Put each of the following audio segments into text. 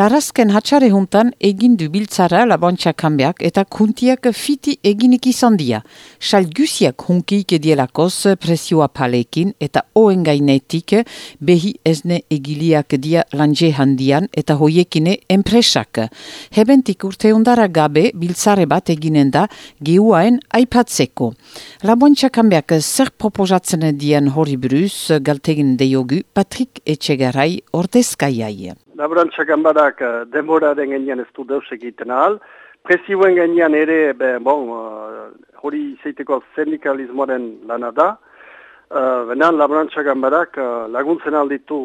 Larazken hatxare juntan egin du biltzara labontxa kanbeak eta kuntiak fiti eginik izan dia. Sal gusiak hunkiik edielakoz presioa palekin eta oen gainetik behi ezne egiliak dia lanje handian eta hoiekine enpresak. Hebentik urte undara gabe biltzare bat eginen da geuaen aipatzeko. Labontxa kanbeak zer proposatzen dien hori bruz galtegin deiogu Patrik Etxegarai ordezkaiai laborantza gambarak uh, denboraren genian ez du deus egiten ahal. Presioen genian ere, be, bon, uh, hori zeiteko sindikalismoaren lana da. Uh, benan laborantza gambarak uh, laguntzen alditu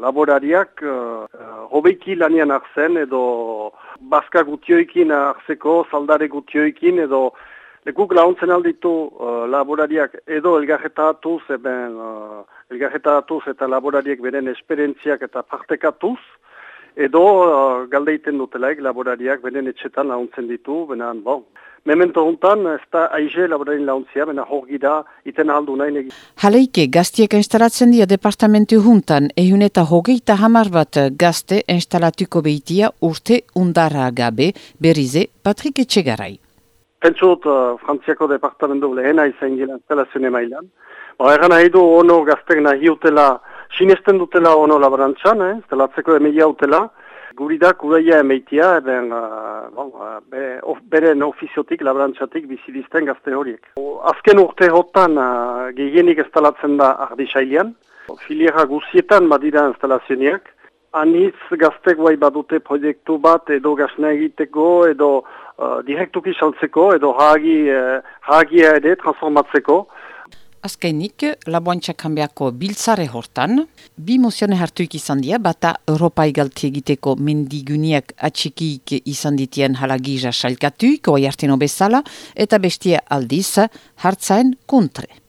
laborariak uh, hobeiki lanian arzen edo baska gutioikin arzeko, saldare gutioikin edo Lekuk launtzen alditu uh, laborariak edo elgarretatuz, eben, uh, elgarretatuz eta laborariek beren esperientziak eta partekatuz, edo uh, galdeiten dutelaik laborariak benen etxetan launtzen ditu, benan, bon. Memento hontan, ez da aize laborarin launtzia, bena hor gira, iten aldu nahi negi. Haleike, gaztiek instalatzen dira departamentu juntan, ehun eta hogeita hamar bat gazte instalatuko behitia urte undara gabe, berize Patrik Etxegarai. Pentsut, uh, Frantziako departamentu lehena izan gila instalazioen emailan. Ba, egan nahi du ono gaztek nahi utela sinesten dutela ono laborantzan, eh? zelatzeko emilia utela, guri da kureia emeitia, eben, uh, bon, uh, be, of, beren ofiziotik, laborantzatik bizidizten gazte horiek. O, azken urte hotan uh, gehienik instalatzen da ardisailean, filiera guzietan badira instalazioniak, Aniz gaztek guai badute proiektu bat edo gazna egiteko edo uh, direktuki saltzeko edo hagi, uh, hagia ere transformatzeko. Azkainik, laboantxa kanbeako biltzare hortan, bi mozione hartuik izan dira, bata Europa egalti egiteko mendiguniak atxikik izan ditien halagiza salkatuik, oi arteno bezala, eta bestia aldiz hartzaen kontre.